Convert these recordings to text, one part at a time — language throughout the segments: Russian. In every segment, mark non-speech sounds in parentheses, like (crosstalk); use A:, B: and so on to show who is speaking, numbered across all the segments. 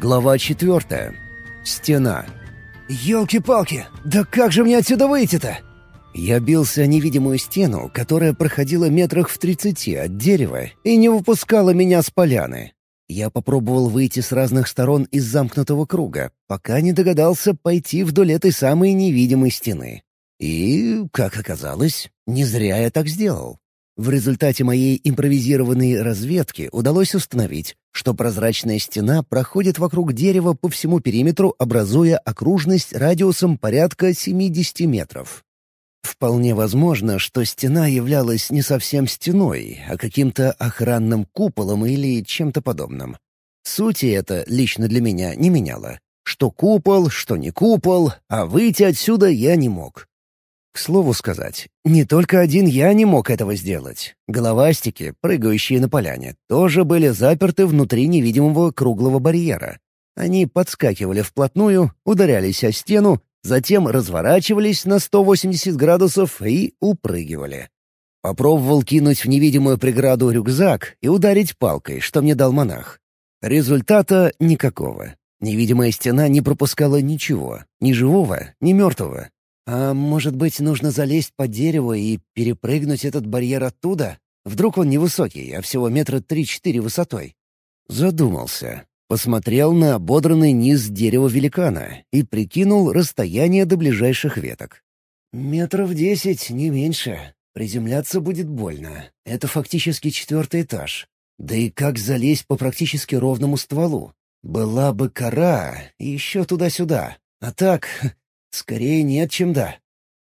A: Глава четвертая. Стена. «Елки-палки! Да как же мне отсюда выйти-то?» Я бился о невидимую стену, которая проходила метрах в тридцати от дерева и не выпускала меня с поляны. Я попробовал выйти с разных сторон из замкнутого круга, пока не догадался пойти вдоль этой самой невидимой стены. И, как оказалось, не зря я так сделал. В результате моей импровизированной разведки удалось установить, что прозрачная стена проходит вокруг дерева по всему периметру, образуя окружность радиусом порядка 70 метров. Вполне возможно, что стена являлась не совсем стеной, а каким-то охранным куполом или чем-то подобным. Сути это лично для меня не меняло. Что купол, что не купол, а выйти отсюда я не мог. Слову сказать, не только один я не мог этого сделать. Головастики, прыгающие на поляне, тоже были заперты внутри невидимого круглого барьера. Они подскакивали вплотную, ударялись о стену, затем разворачивались на 180 градусов и упрыгивали. Попробовал кинуть в невидимую преграду рюкзак и ударить палкой, что мне дал монах. Результата никакого. Невидимая стена не пропускала ничего, ни живого, ни мертвого. «А может быть, нужно залезть под дерево и перепрыгнуть этот барьер оттуда? Вдруг он невысокий, а всего метра три-четыре высотой?» Задумался. Посмотрел на ободранный низ дерева великана и прикинул расстояние до ближайших веток. «Метров десять, не меньше. Приземляться будет больно. Это фактически четвертый этаж. Да и как залезть по практически ровному стволу? Была бы кора, и еще туда-сюда. А так, Скорее нет, чем да.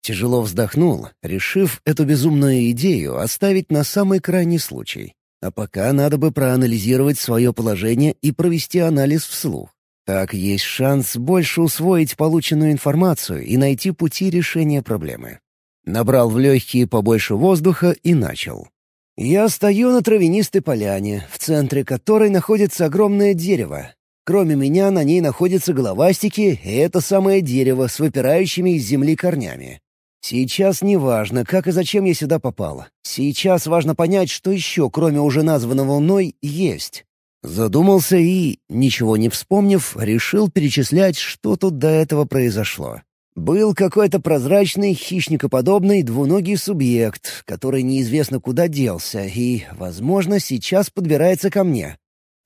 A: Тяжело вздохнул, решив эту безумную идею оставить на самый крайний случай. А пока надо бы проанализировать свое положение и провести анализ вслух. Так есть шанс больше усвоить полученную информацию и найти пути решения проблемы. Набрал в легкие побольше воздуха и начал. Я стою на травянистой поляне, в центре которой находится огромное дерево, Кроме меня на ней находятся головастики и это самое дерево с выпирающими из земли корнями. Сейчас не важно, как и зачем я сюда попал. Сейчас важно понять, что еще, кроме уже названного мной, есть. Задумался и, ничего не вспомнив, решил перечислять, что тут до этого произошло. Был какой-то прозрачный, хищникоподобный двуногий субъект, который неизвестно куда делся и, возможно, сейчас подбирается ко мне.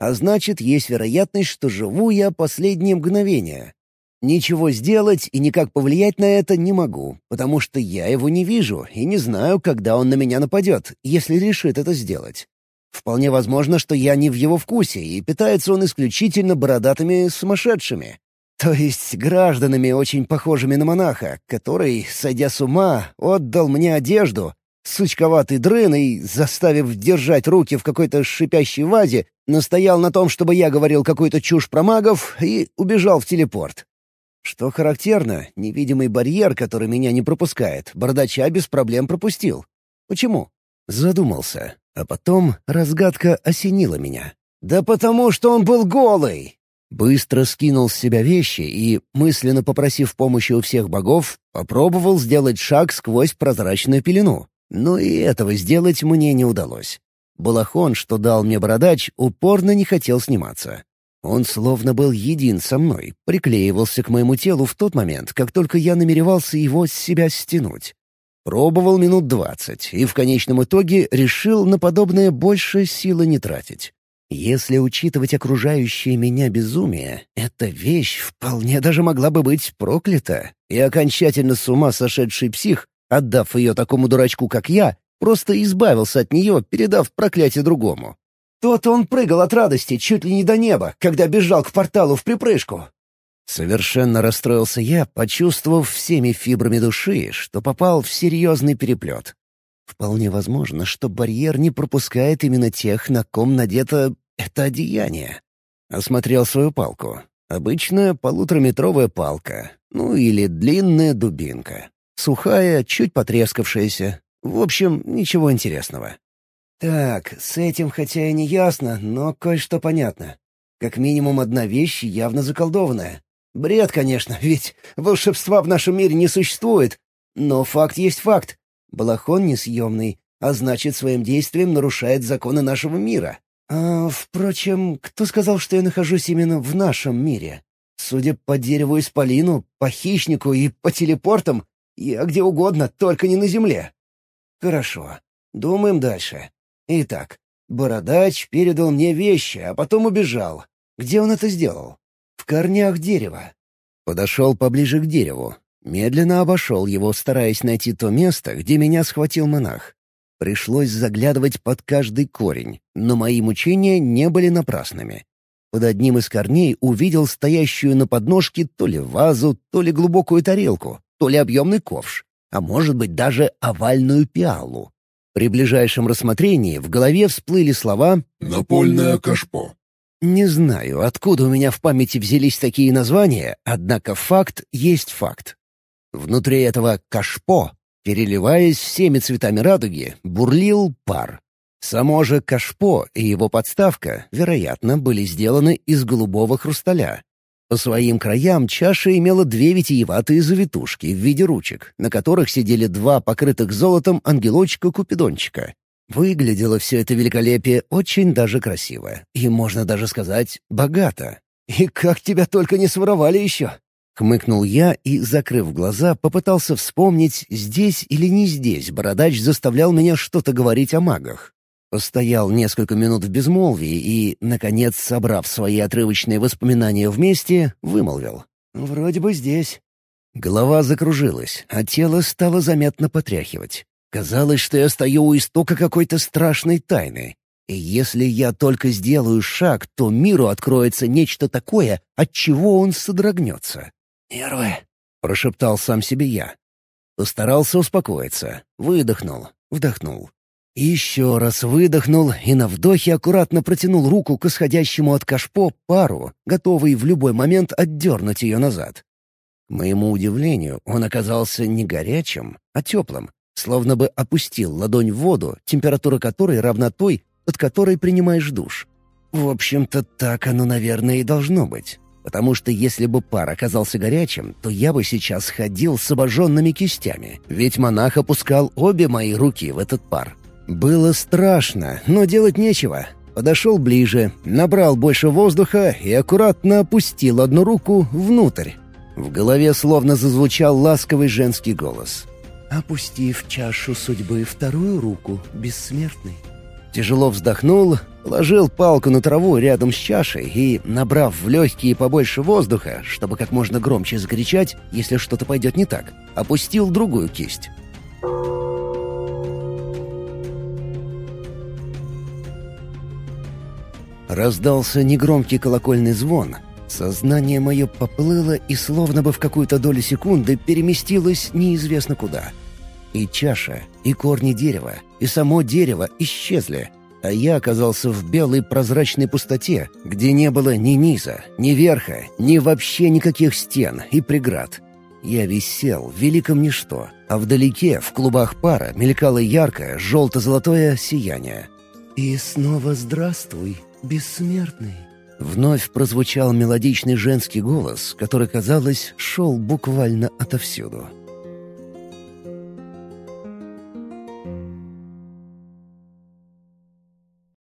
A: А значит, есть вероятность, что живу я последние мгновения. Ничего сделать и никак повлиять на это не могу, потому что я его не вижу и не знаю, когда он на меня нападет, если решит это сделать. Вполне возможно, что я не в его вкусе, и питается он исключительно бородатыми сумасшедшими. То есть гражданами, очень похожими на монаха, который, сойдя с ума, отдал мне одежду, Сучковатый дрын и, заставив держать руки в какой-то шипящей вазе, настоял на том, чтобы я говорил какую-то чушь про магов и убежал в телепорт. Что характерно, невидимый барьер, который меня не пропускает, бардача без проблем пропустил. Почему? Задумался, а потом разгадка осенила меня. «Да потому что он был голый!» Быстро скинул с себя вещи и, мысленно попросив помощи у всех богов, попробовал сделать шаг сквозь прозрачную пелену. Но и этого сделать мне не удалось. Балахон, что дал мне бородач, упорно не хотел сниматься. Он словно был един со мной, приклеивался к моему телу в тот момент, как только я намеревался его с себя стянуть. Пробовал минут двадцать и в конечном итоге решил на подобное больше силы не тратить. Если учитывать окружающее меня безумие, эта вещь вполне даже могла бы быть проклята, и окончательно с ума сошедший псих Отдав ее такому дурачку, как я, просто избавился от нее, передав проклятие другому. Тот он прыгал от радости чуть ли не до неба, когда бежал к порталу в припрыжку. Совершенно расстроился я, почувствовав всеми фибрами души, что попал в серьезный переплет. Вполне возможно, что барьер не пропускает именно тех, на ком надето это одеяние. Осмотрел свою палку. Обычная полутораметровая палка, ну или длинная дубинка. Сухая, чуть потрескавшаяся. В общем, ничего интересного. Так, с этим хотя и не ясно, но кое-что понятно. Как минимум одна вещь явно заколдованная. Бред, конечно, (laughs) ведь волшебства в нашем мире не существует. Но факт есть факт. Балахон несъемный, а значит, своим действием нарушает законы нашего мира. «А, впрочем, кто сказал, что я нахожусь именно в нашем мире? Судя по дереву исполину, по хищнику и по телепортам, я где угодно, только не на земле». «Хорошо. Думаем дальше. Итак, Бородач передал мне вещи, а потом убежал. Где он это сделал? В корнях дерева. Подошел поближе к дереву. Медленно обошел его, стараясь найти то место, где меня схватил монах. Пришлось заглядывать под каждый корень, но мои мучения не были напрасными. Под одним из корней увидел стоящую на подножке то ли вазу, то ли глубокую тарелку, то ли объемный ковш, а может быть даже овальную пиалу. При ближайшем рассмотрении в голове всплыли слова
B: «Напольное кашпо».
A: Не знаю, откуда у меня в памяти взялись такие названия, однако факт есть факт. Внутри этого кашпо, переливаясь всеми цветами радуги, бурлил пар. Само же кашпо и его подставка, вероятно, были сделаны из голубого хрусталя, по своим краям чаша имела две витиеватые завитушки в виде ручек, на которых сидели два покрытых золотом ангелочка-купидончика. Выглядело все это великолепие очень даже красиво, и, можно даже сказать, богато. «И как тебя только не своровали еще!» Хмыкнул я и, закрыв глаза, попытался вспомнить, здесь или не здесь бородач заставлял меня что-то говорить о магах. Постоял несколько минут в безмолвии и, наконец, собрав свои отрывочные воспоминания вместе, вымолвил. «Вроде бы здесь». Голова закружилась, а тело стало заметно потряхивать. Казалось, что я стою у истока какой-то страшной тайны. И если я только сделаю шаг, то миру откроется нечто такое, от чего он содрогнется. «Нервы», — прошептал сам себе я. Постарался успокоиться. Выдохнул, вдохнул. Еще раз выдохнул и на вдохе аккуратно протянул руку к исходящему от кашпо пару, готовый в любой момент отдернуть ее назад. К моему удивлению, он оказался не горячим, а теплым, словно бы опустил ладонь в воду, температура которой равна той, от которой принимаешь душ. В общем-то, так оно, наверное, и должно быть. Потому что если бы пар оказался горячим, то я бы сейчас ходил с обожженными кистями, ведь монах опускал обе мои руки в этот пар. Было страшно, но делать нечего. Подошел ближе, набрал больше воздуха и аккуратно опустил одну руку внутрь. В голове словно зазвучал ласковый женский голос. «Опусти в чашу судьбы вторую руку, бессмертный». Тяжело вздохнул, положил палку на траву рядом с чашей и, набрав в легкие побольше воздуха, чтобы как можно громче закричать, если что-то пойдет не так, опустил другую кисть. Раздался негромкий колокольный звон. Сознание мое поплыло и словно бы в какую-то долю секунды переместилось неизвестно куда. И чаша, и корни дерева, и само дерево исчезли, а я оказался в белой прозрачной пустоте, где не было ни низа, ни верха, ни вообще никаких стен и преград. Я висел в великом ничто, а вдалеке, в клубах пара, мелькало яркое желто-золотое сияние. «И снова здравствуй, бессмертный!» Вновь прозвучал мелодичный женский голос, который, казалось, шел буквально отовсюду.